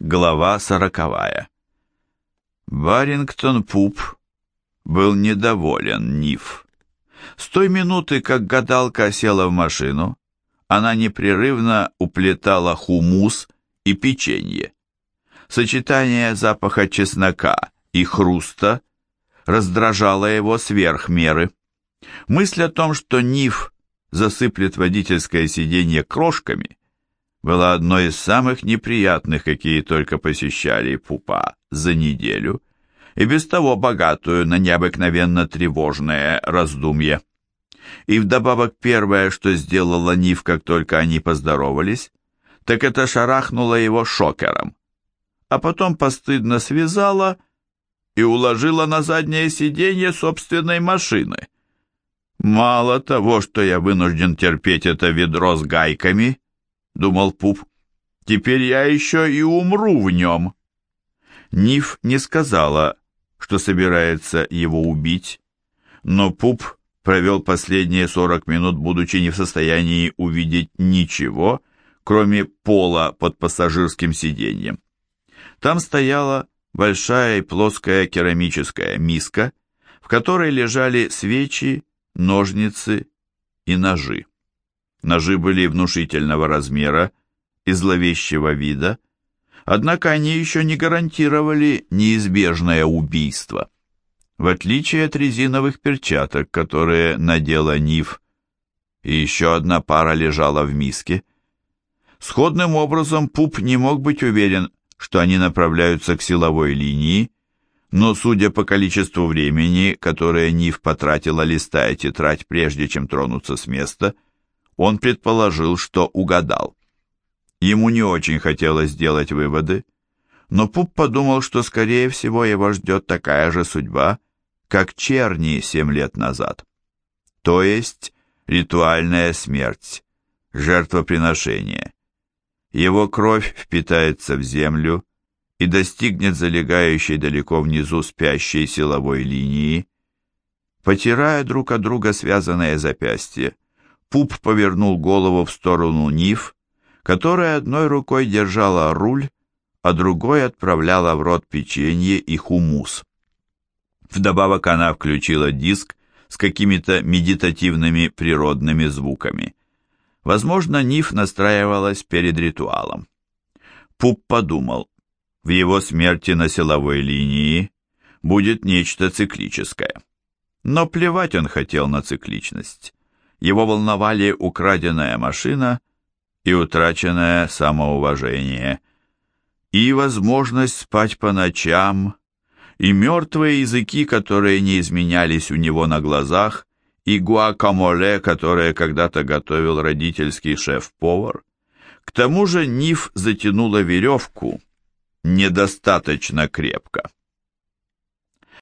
Глава сороковая. Барингтон Пуп был недоволен Ниф. С той минуты, как гадалка села в машину, она непрерывно уплетала хумус и печенье. Сочетание запаха чеснока и хруста раздражало его сверх меры. Мысль о том, что Ниф засыплет водительское сиденье крошками, была одной из самых неприятных, какие только посещали Пупа за неделю, и без того богатую на необыкновенно тревожное раздумье. И вдобавок первое, что сделала Нив, как только они поздоровались, так это шарахнула его шокером, а потом постыдно связала и уложила на заднее сиденье собственной машины. Мало того, что я вынужден терпеть это ведро с гайками, — думал Пуп. «Теперь я еще и умру в нем». Ниф не сказала, что собирается его убить, но Пуп провел последние сорок минут, будучи не в состоянии увидеть ничего, кроме пола под пассажирским сиденьем. Там стояла большая и плоская керамическая миска, в которой лежали свечи, ножницы и ножи. Ножи были внушительного размера и зловещего вида, однако они еще не гарантировали неизбежное убийство. В отличие от резиновых перчаток, которые надела Нив, и еще одна пара лежала в миске. Сходным образом Пуп не мог быть уверен, что они направляются к силовой линии, но, судя по количеству времени, которое Нив потратила, листая тетрадь, прежде чем тронуться с места, — он предположил, что угадал. Ему не очень хотелось делать выводы, но Пуп подумал, что, скорее всего, его ждет такая же судьба, как Черни семь лет назад. То есть ритуальная смерть, жертвоприношение. Его кровь впитается в землю и достигнет залегающей далеко внизу спящей силовой линии. Потирая друг от друга связанное запястье, Пуп повернул голову в сторону Нив, которая одной рукой держала руль, а другой отправляла в рот печенье и хумус. Вдобавок она включила диск с какими-то медитативными природными звуками. Возможно, Ниф настраивалась перед ритуалом. Пуп подумал, в его смерти на силовой линии будет нечто циклическое. Но плевать он хотел на цикличность. Его волновали украденная машина и утраченное самоуважение, и возможность спать по ночам, и мертвые языки, которые не изменялись у него на глазах, и гуакамоле, которое когда-то готовил родительский шеф-повар. К тому же Ниф затянула веревку недостаточно крепко.